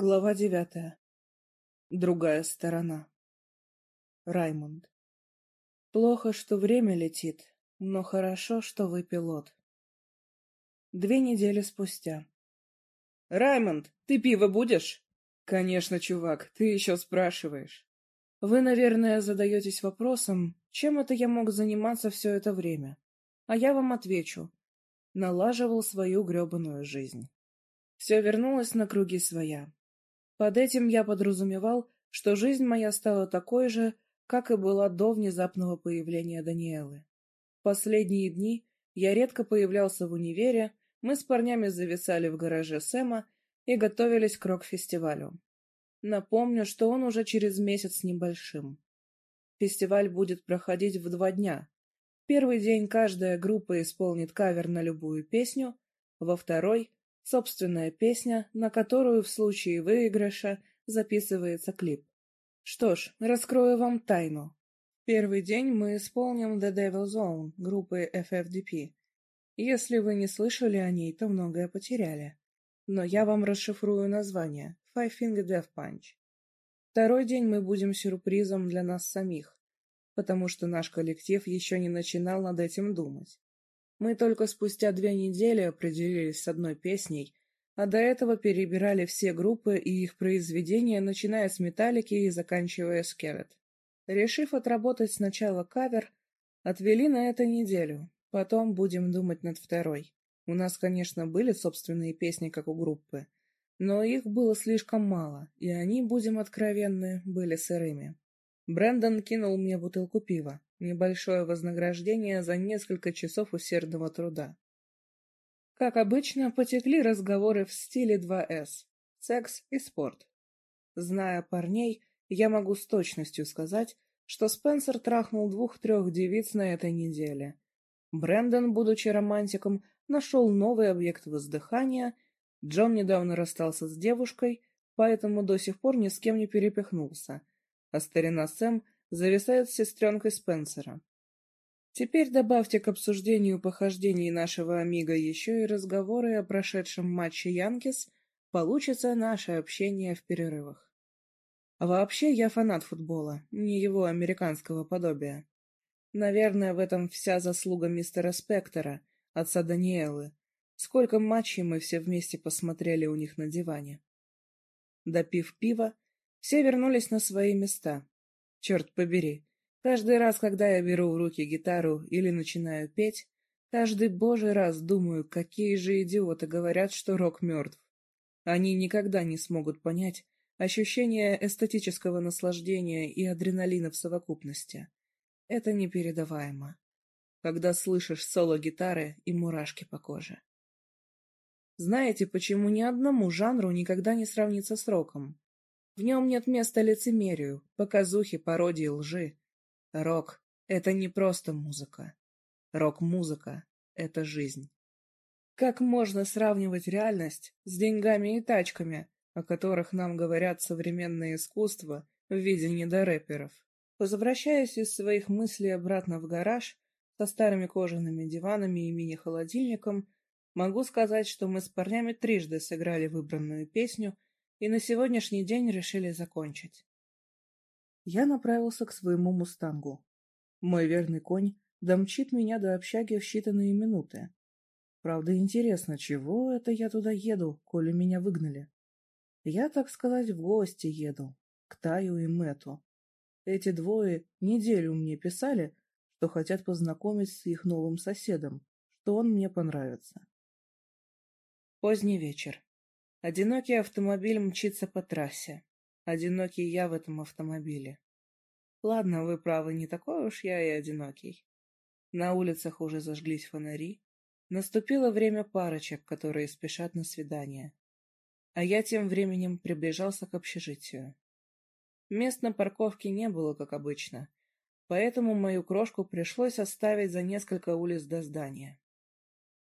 Глава девятая. Другая сторона. Раймонд. Плохо, что время летит, но хорошо, что вы пилот. Две недели спустя. «Раймонд, ты пиво будешь?» «Конечно, чувак, ты еще спрашиваешь». Вы, наверное, задаетесь вопросом, чем это я мог заниматься все это время. А я вам отвечу. Налаживал свою гребаную жизнь. Все вернулось на круги своя. Под этим я подразумевал, что жизнь моя стала такой же, как и была до внезапного появления Даниэлы. Последние дни я редко появлялся в универе, мы с парнями зависали в гараже Сэма и готовились к рок-фестивалю. Напомню, что он уже через месяц небольшим. Фестиваль будет проходить в два дня. Первый день каждая группа исполнит кавер на любую песню, во второй Собственная песня, на которую в случае выигрыша записывается клип. Что ж, раскрою вам тайну. Первый день мы исполним The Devil's Own группы FFDP. Если вы не слышали о ней, то многое потеряли. Но я вам расшифрую название Five Finger Death Punch. Второй день мы будем сюрпризом для нас самих, потому что наш коллектив еще не начинал над этим думать. Мы только спустя две недели определились с одной песней, а до этого перебирали все группы и их произведения, начиная с «Металлики» и заканчивая «Скелет». Решив отработать сначала кавер, отвели на это неделю, потом будем думать над второй. У нас, конечно, были собственные песни, как у группы, но их было слишком мало, и они, будем откровенны, были сырыми. Брэндон кинул мне бутылку пива. Небольшое вознаграждение за несколько часов усердного труда. Как обычно, потекли разговоры в стиле 2С – секс и спорт. Зная парней, я могу с точностью сказать, что Спенсер трахнул двух-трех девиц на этой неделе. Брэндон, будучи романтиком, нашел новый объект воздыхания, Джон недавно расстался с девушкой, поэтому до сих пор ни с кем не перепихнулся, а старина Сэм – зависает с сестренкой Спенсера. Теперь добавьте к обсуждению похождений нашего Амиго еще и разговоры о прошедшем матче Янкис, получится наше общение в перерывах. А вообще я фанат футбола, не его американского подобия. Наверное, в этом вся заслуга мистера Спектора, отца Даниэлы. Сколько матчей мы все вместе посмотрели у них на диване. Допив пива, все вернулись на свои места, Черт побери, каждый раз, когда я беру в руки гитару или начинаю петь, каждый божий раз думаю, какие же идиоты говорят, что рок мертв. Они никогда не смогут понять ощущение эстетического наслаждения и адреналина в совокупности. Это непередаваемо. Когда слышишь соло гитары и мурашки по коже. Знаете, почему ни одному жанру никогда не сравнится с роком? В нем нет места лицемерию, показухе, пародии, лжи. Рок — это не просто музыка. Рок-музыка — это жизнь. Как можно сравнивать реальность с деньгами и тачками, о которых нам говорят современное искусство в виде недорэперов? Возвращаясь из своих мыслей обратно в гараж со старыми кожаными диванами и мини-холодильником, могу сказать, что мы с парнями трижды сыграли выбранную песню — и на сегодняшний день решили закончить. Я направился к своему мустангу. Мой верный конь домчит меня до общаги в считанные минуты. Правда, интересно, чего это я туда еду, коли меня выгнали? Я, так сказать, в гости еду, к Таю и Мэту. Эти двое неделю мне писали, что хотят познакомить с их новым соседом, что он мне понравится. Поздний вечер. Одинокий автомобиль мчится по трассе. Одинокий я в этом автомобиле. Ладно, вы правы, не такой уж я и одинокий. На улицах уже зажглись фонари. Наступило время парочек, которые спешат на свидание. А я тем временем приближался к общежитию. Мест на парковке не было, как обычно, поэтому мою крошку пришлось оставить за несколько улиц до здания.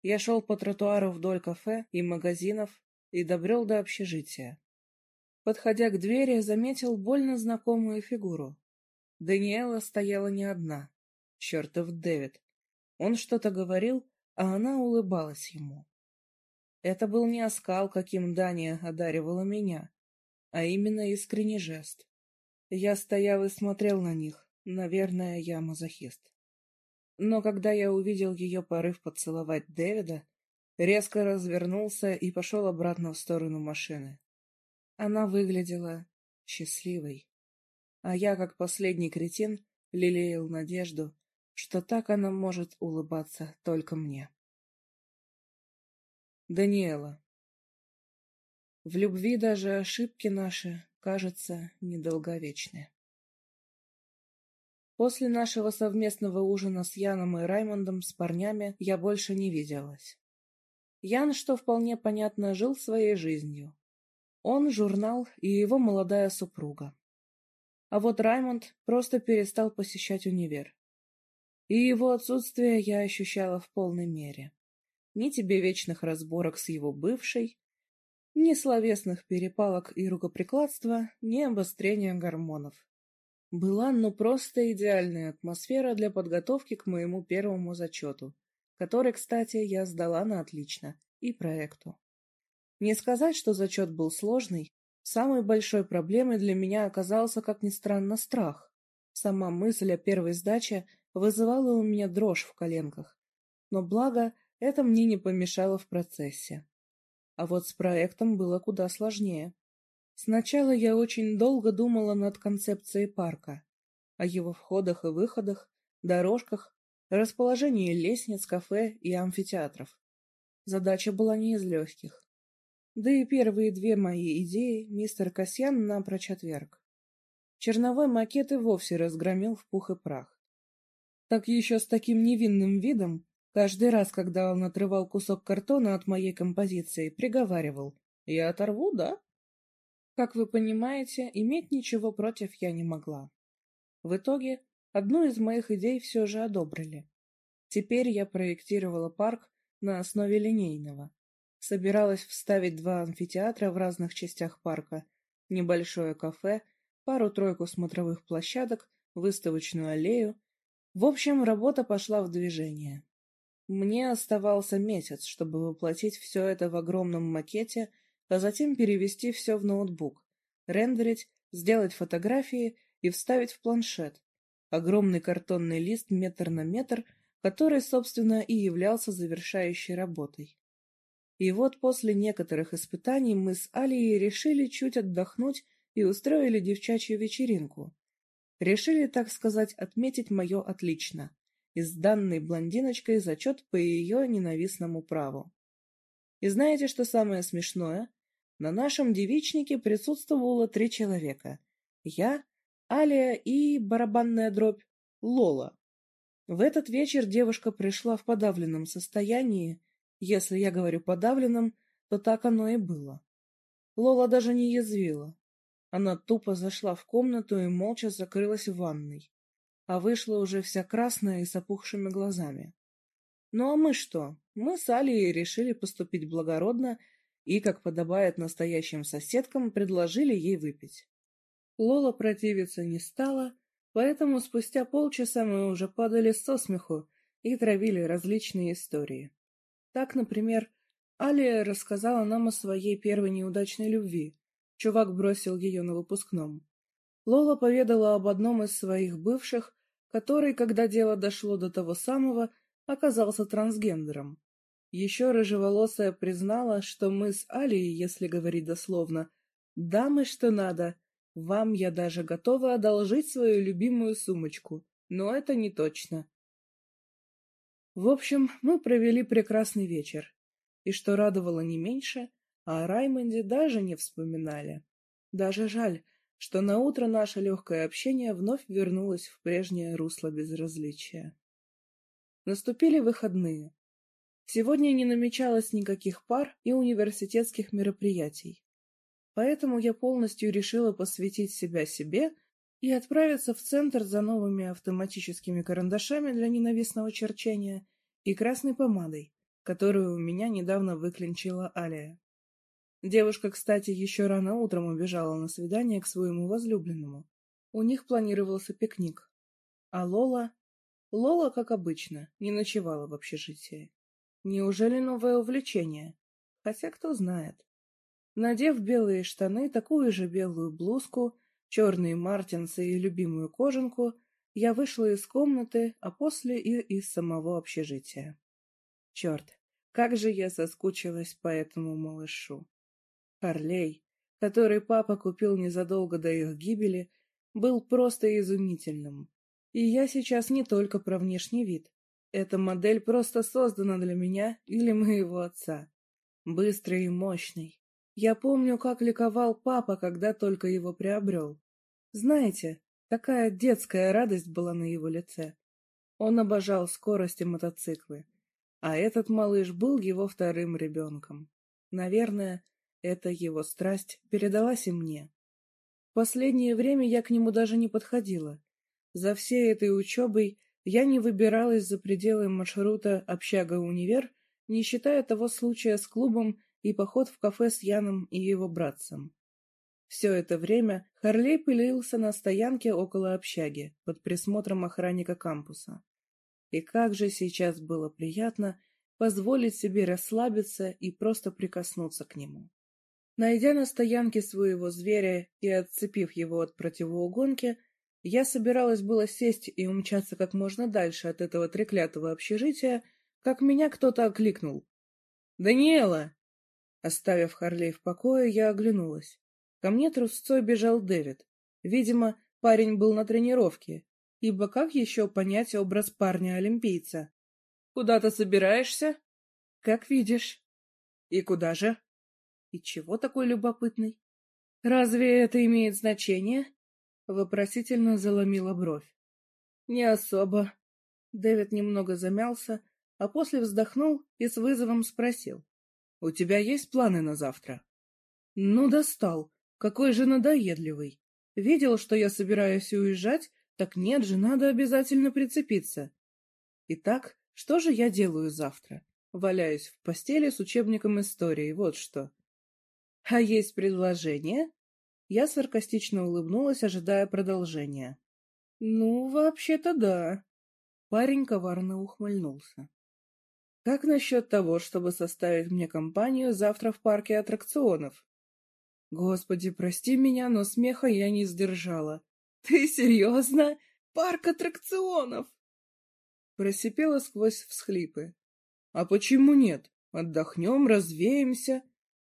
Я шел по тротуару вдоль кафе и магазинов, и добрел до общежития. Подходя к двери, заметил больно знакомую фигуру. Даниэла стояла не одна. Чертов Дэвид. Он что-то говорил, а она улыбалась ему. Это был не оскал, каким Дания одаривала меня. а именно искренний жест. Я стоял и смотрел на них, наверное, я мазохист. Но когда я увидел ее порыв поцеловать Дэвида, резко развернулся и пошел обратно в сторону машины. Она выглядела счастливой, а я, как последний кретин, лелеял надежду, что так она может улыбаться только мне. Даниэла. В любви даже ошибки наши, кажется, недолговечны. После нашего совместного ужина с Яном и Раймондом с парнями я больше не виделась. Ян, что вполне понятно, жил своей жизнью. Он — журнал и его молодая супруга. А вот Раймонд просто перестал посещать универ. И его отсутствие я ощущала в полной мере. Ни тебе вечных разборок с его бывшей, ни словесных перепалок и рукоприкладства, ни обострения гормонов. Была ну просто идеальная атмосфера для подготовки к моему первому зачету, который, кстати, я сдала на отлично, и проекту. Не сказать, что зачет был сложный, самой большой проблемой для меня оказался, как ни странно, страх. Сама мысль о первой сдаче вызывала у меня дрожь в коленках, но благо это мне не помешало в процессе. А вот с проектом было куда сложнее. Сначала я очень долго думала над концепцией парка, о его входах и выходах, дорожках, расположении лестниц, кафе и амфитеатров. Задача была не из легких. Да и первые две мои идеи мистер Касьян напрочь отверг. Черновой макет и вовсе разгромил в пух и прах. Так еще с таким невинным видом, Каждый раз, когда он отрывал кусок картона от моей композиции, приговаривал «Я оторву, да?» Как вы понимаете, иметь ничего против я не могла. В итоге, одну из моих идей все же одобрили. Теперь я проектировала парк на основе линейного. Собиралась вставить два амфитеатра в разных частях парка, небольшое кафе, пару-тройку смотровых площадок, выставочную аллею. В общем, работа пошла в движение. Мне оставался месяц, чтобы воплотить все это в огромном макете, а затем перевести все в ноутбук, рендерить, сделать фотографии и вставить в планшет. Огромный картонный лист метр на метр, который, собственно, и являлся завершающей работой. И вот после некоторых испытаний мы с Алией решили чуть отдохнуть и устроили девчачью вечеринку. Решили, так сказать, отметить мое отлично из данной блондиночкой зачет по ее ненавистному праву. И знаете, что самое смешное? На нашем девичнике присутствовало три человека. Я, Алия и барабанная дробь Лола. В этот вечер девушка пришла в подавленном состоянии. Если я говорю подавленном, то так оно и было. Лола даже не язвила. Она тупо зашла в комнату и молча закрылась в ванной а вышла уже вся красная и с опухшими глазами. Ну а мы что? Мы с Алией решили поступить благородно и, как подобает настоящим соседкам, предложили ей выпить. Лола противиться не стала, поэтому спустя полчаса мы уже падали со смеху и травили различные истории. Так, например, Алия рассказала нам о своей первой неудачной любви. Чувак бросил ее на выпускном. Лола поведала об одном из своих бывших, который, когда дело дошло до того самого, оказался трансгендером. Еще рыжеволосая признала, что мы с Алией, если говорить дословно, «дамы, что надо, вам я даже готова одолжить свою любимую сумочку, но это не точно». В общем, мы провели прекрасный вечер, и что радовало не меньше, о Раймонде даже не вспоминали. Даже жаль, что на утро наше легкое общение вновь вернулось в прежнее русло безразличия. Наступили выходные. Сегодня не намечалось никаких пар и университетских мероприятий. Поэтому я полностью решила посвятить себя себе и отправиться в центр за новыми автоматическими карандашами для ненавистного черчения и красной помадой, которую у меня недавно выклинчила Алия. Девушка, кстати, еще рано утром убежала на свидание к своему возлюбленному. У них планировался пикник. А Лола... Лола, как обычно, не ночевала в общежитии. Неужели новое увлечение? Хотя кто знает. Надев белые штаны, такую же белую блузку, черные мартинсы и любимую кожанку, я вышла из комнаты, а после и из самого общежития. Черт, как же я соскучилась по этому малышу. Харлей, который папа купил незадолго до их гибели, был просто изумительным. И я сейчас не только про внешний вид. Эта модель просто создана для меня или моего отца. Быстрый и мощный. Я помню, как ликовал папа, когда только его приобрел. Знаете, такая детская радость была на его лице. Он обожал скорости мотоциклы. А этот малыш был его вторым ребенком. Наверное, эта его страсть передалась и мне. В последнее время я к нему даже не подходила. За всей этой учебой я не выбиралась за пределы маршрута «Общага-универ», не считая того случая с клубом и поход в кафе с Яном и его братцем. Все это время Харлей пылился на стоянке около общаги под присмотром охранника кампуса. И как же сейчас было приятно позволить себе расслабиться и просто прикоснуться к нему. Найдя на стоянке своего зверя и отцепив его от противоугонки, я собиралась было сесть и умчаться как можно дальше от этого треклятого общежития, как меня кто-то окликнул. «Даниэла!» Оставив Харлей в покое, я оглянулась. Ко мне трусцой бежал Дэвид. Видимо, парень был на тренировке, ибо как еще понять образ парня-олимпийца? «Куда ты собираешься?» «Как видишь». «И куда же?» «И чего такой любопытный?» «Разве это имеет значение?» Вопросительно заломила бровь. «Не особо». Дэвид немного замялся, а после вздохнул и с вызовом спросил. «У тебя есть планы на завтра?» «Ну, достал. Какой же надоедливый. Видел, что я собираюсь уезжать, так нет же, надо обязательно прицепиться. Итак, что же я делаю завтра? Валяюсь в постели с учебником истории, вот что. А есть предложение? Я саркастично улыбнулась, ожидая продолжения. Ну, вообще-то да. Парень коварно ухмыльнулся. Как насчет того, чтобы составить мне компанию завтра в парке аттракционов? Господи, прости меня, но смеха я не сдержала. Ты серьезно? Парк аттракционов! Просипела сквозь всхлипы. А почему нет? Отдохнем, развеемся.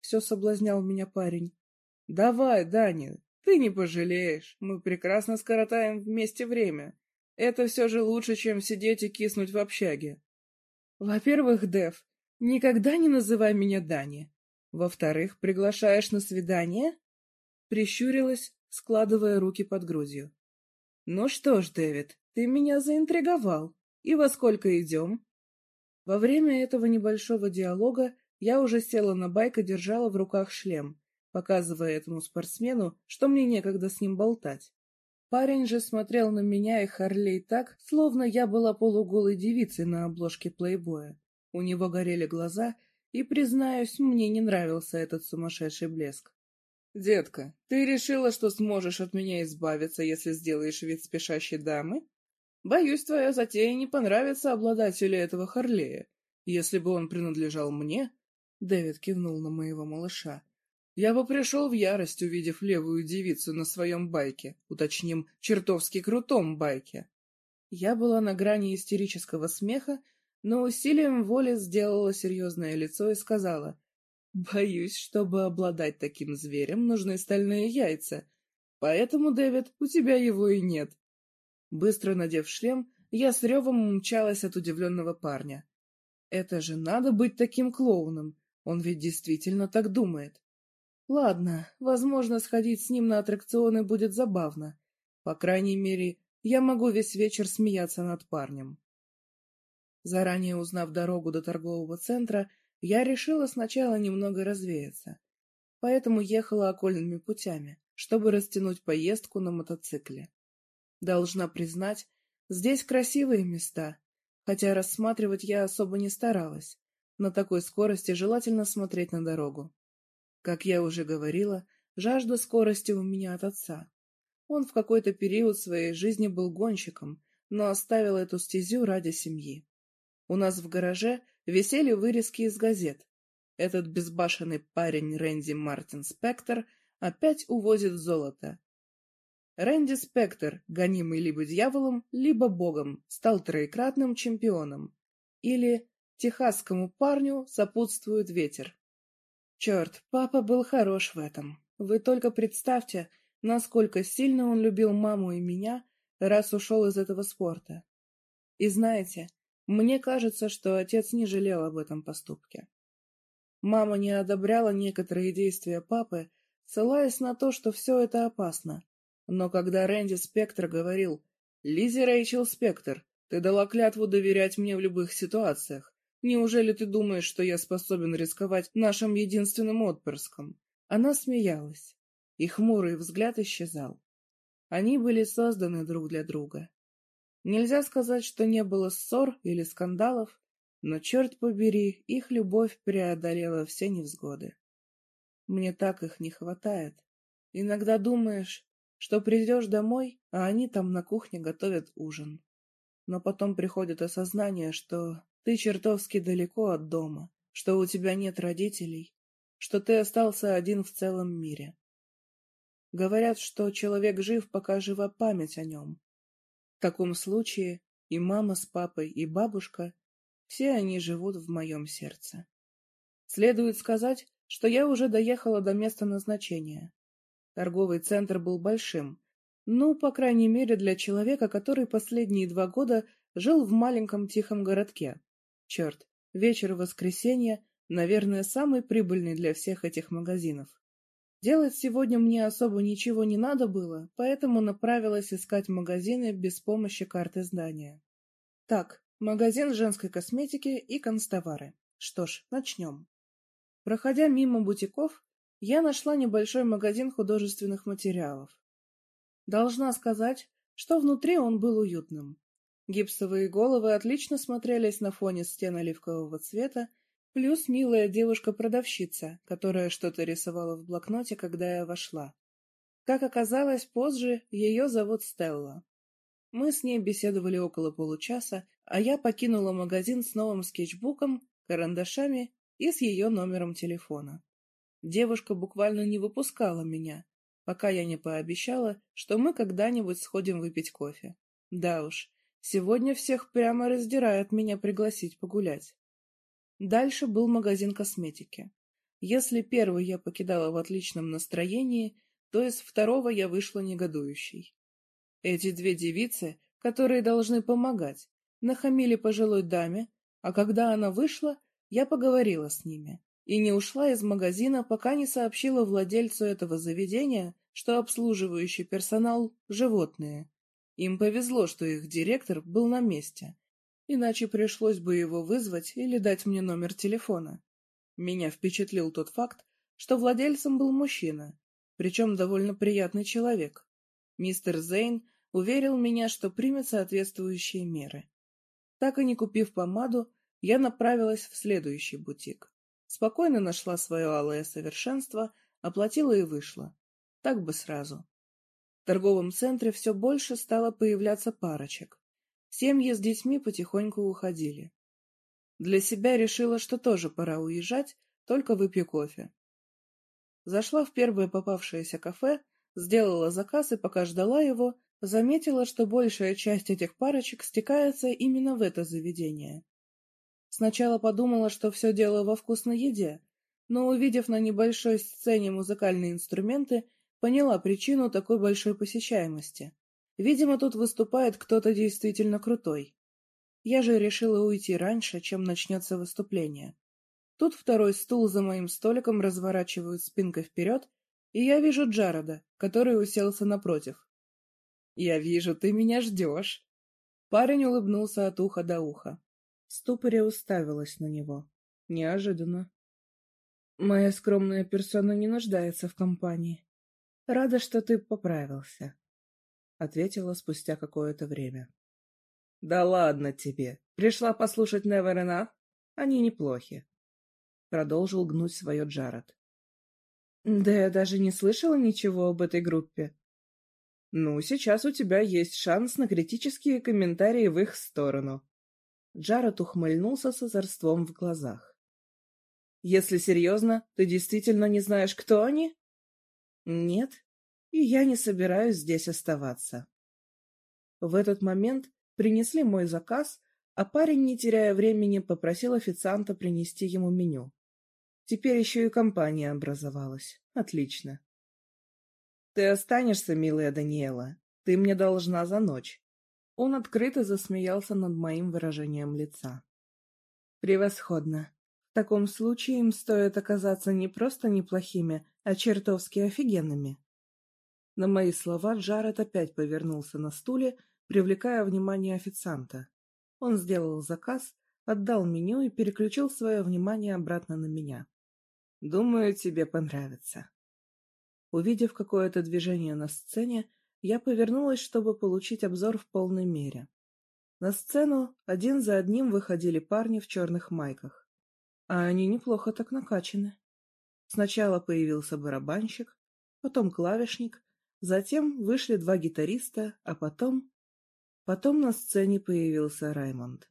Все соблазнял меня парень. Давай, Даня, ты не пожалеешь. Мы прекрасно скоротаем вместе время. Это все же лучше, чем сидеть и киснуть в общаге. Во-первых, Дев, никогда не называй меня Дани. Во-вторых, приглашаешь на свидание? Прищурилась, складывая руки под грудью. Ну что ж, Дэвид, ты меня заинтриговал. И во сколько идем? Во время этого небольшого диалога я уже села на байк и держала в руках шлем, показывая этому спортсмену, что мне некогда с ним болтать. Парень же смотрел на меня и Харлей так, словно я была полуголой девицей на обложке плейбоя. У него горели глаза, и, признаюсь, мне не нравился этот сумасшедший блеск. «Детка, ты решила, что сможешь от меня избавиться, если сделаешь вид спешащей дамы? Боюсь, твоя затея не понравится обладателю этого Харлея. Если бы он принадлежал мне...» Дэвид кивнул на моего малыша. Я бы пришел в ярость, увидев левую девицу на своем байке, уточним, чертовски крутом байке. Я была на грани истерического смеха, но усилием воли сделала серьезное лицо и сказала, «Боюсь, чтобы обладать таким зверем, нужны стальные яйца, поэтому, Дэвид, у тебя его и нет». Быстро надев шлем, я с ревом умчалась от удивленного парня. «Это же надо быть таким клоуном, он ведь действительно так думает». Ладно, возможно, сходить с ним на аттракционы будет забавно. По крайней мере, я могу весь вечер смеяться над парнем. Заранее узнав дорогу до торгового центра, я решила сначала немного развеяться. Поэтому ехала окольными путями, чтобы растянуть поездку на мотоцикле. Должна признать, здесь красивые места, хотя рассматривать я особо не старалась. На такой скорости желательно смотреть на дорогу. Как я уже говорила, жажда скорости у меня от отца. Он в какой-то период своей жизни был гонщиком, но оставил эту стезю ради семьи. У нас в гараже висели вырезки из газет. этот безбашенный парень Рэнди Мартин Спектр опять увозит золото. Рэнди Спектр, гонимый либо дьяволом, либо богом, стал троекратным чемпионом. Или техасскому парню сопутствует ветер. Черт, папа был хорош в этом. Вы только представьте, насколько сильно он любил маму и меня, раз ушел из этого спорта. И знаете, мне кажется, что отец не жалел об этом поступке. Мама не одобряла некоторые действия папы, ссылаясь на то, что все это опасно. Но когда Рэнди Спектр говорил «Лизи Рэйчел Спектр, ты дала клятву доверять мне в любых ситуациях. Неужели ты думаешь, что я способен рисковать нашим единственным отпрыском?» Она смеялась, и хмурый взгляд исчезал. Они были созданы друг для друга. Нельзя сказать, что не было ссор или скандалов, но, черт побери, их любовь преодолела все невзгоды. Мне так их не хватает. Иногда думаешь, что придешь домой, а они там на кухне готовят ужин. Но потом приходит осознание, что ты чертовски далеко от дома, что у тебя нет родителей, что ты остался один в целом мире. Говорят, что человек жив, пока жива память о нем. В таком случае и мама с папой, и бабушка все они живут в моем сердце. Следует сказать, что я уже доехала до места назначения. Торговый центр был большим, ну, по крайней мере, для человека, который последние два года жил в маленьком тихом городке. Черт, вечер воскресенья, наверное, самый прибыльный для всех этих магазинов. Делать сегодня мне особо ничего не надо было, поэтому направилась искать магазины без помощи карты здания. Так, Магазин женской косметики и констовары. Что ж, начнем. Проходя мимо бутиков, я нашла небольшой магазин художественных материалов. Должна сказать, что внутри он был уютным. Гипсовые головы отлично смотрелись на фоне стен оливкового цвета, плюс милая девушка-продавщица, которая что-то рисовала в блокноте, когда я вошла. Как оказалось, позже ее зовут Стелла. Мы с ней беседовали около получаса, а я покинула магазин с новым скетчбуком, карандашами и с ее номером телефона. Девушка буквально не выпускала меня, пока я не пообещала, что мы когда-нибудь сходим выпить кофе. Да уж, сегодня всех прямо раздирает меня пригласить погулять. Дальше был магазин косметики. Если первый я покидала в отличном настроении, то из второго я вышла негодующей. Эти две девицы, которые должны помогать, нахамили пожилой даме, а когда она вышла, я поговорила с ними и не ушла из магазина, пока не сообщила владельцу этого заведения, что обслуживающий персонал — животные. Им повезло, что их директор был на месте, иначе пришлось бы его вызвать или дать мне номер телефона. Меня впечатлил тот факт, что владельцем был мужчина, причем довольно приятный человек. Мистер Зейн уверил меня, что примет соответствующие меры. Так и не купив помаду, я направилась в следующий бутик. Спокойно нашла свое алое совершенство, оплатила и вышла. Так бы сразу. В торговом центре все больше стало появляться парочек. Семьи с детьми потихоньку уходили. Для себя решила, что тоже пора уезжать, только выпью кофе. Зашла в первое попавшееся кафе, сделала заказ и пока ждала его, заметила, что большая часть этих парочек стекается именно в это заведение. Сначала подумала, что все дело во вкусной еде, но, увидев на небольшой сцене музыкальные инструменты, поняла причину такой большой посещаемости. Видимо, тут выступает кто-то действительно крутой. Я же решила уйти раньше, чем начнется выступление. Тут второй стул за моим столиком разворачивают спинкой вперед, и я вижу Джарода, который уселся напротив. «Я вижу, ты меня ждешь!» Парень улыбнулся от уха до уха. Ступоря уставилась на него. Неожиданно. «Моя скромная персона не нуждается в компании. Рада, что ты поправился», — ответила спустя какое-то время. «Да ладно тебе. Пришла послушать Never Enough? Они неплохи», — продолжил гнуть свое Джаред. «Да я даже не слышала ничего об этой группе», ну, сейчас у тебя есть шанс на критические комментарии в их сторону. Джаред ухмыльнулся с озорством в глазах. Если серьезно, ты действительно не знаешь, кто они? Нет, и я не собираюсь здесь оставаться. В этот момент принесли мой заказ, а парень, не теряя времени, попросил официанта принести ему меню. Теперь еще и компания образовалась. Отлично. Ты останешься, милая Даниэла. Ты мне должна за ночь. Он открыто засмеялся над моим выражением лица. Превосходно. В таком случае им стоит оказаться не просто неплохими, а чертовски офигенными. На мои слова Джаред опять повернулся на стуле, привлекая внимание официанта. Он сделал заказ, отдал меню и переключил свое внимание обратно на меня. «Думаю, тебе понравится». Увидев какое-то движение на сцене, я повернулась, чтобы получить обзор в полной мере. На сцену один за одним выходили парни в черных майках. А они неплохо так накачаны. Сначала появился барабанщик, потом клавишник, затем вышли два гитариста, а потом... Потом на сцене появился Раймонд.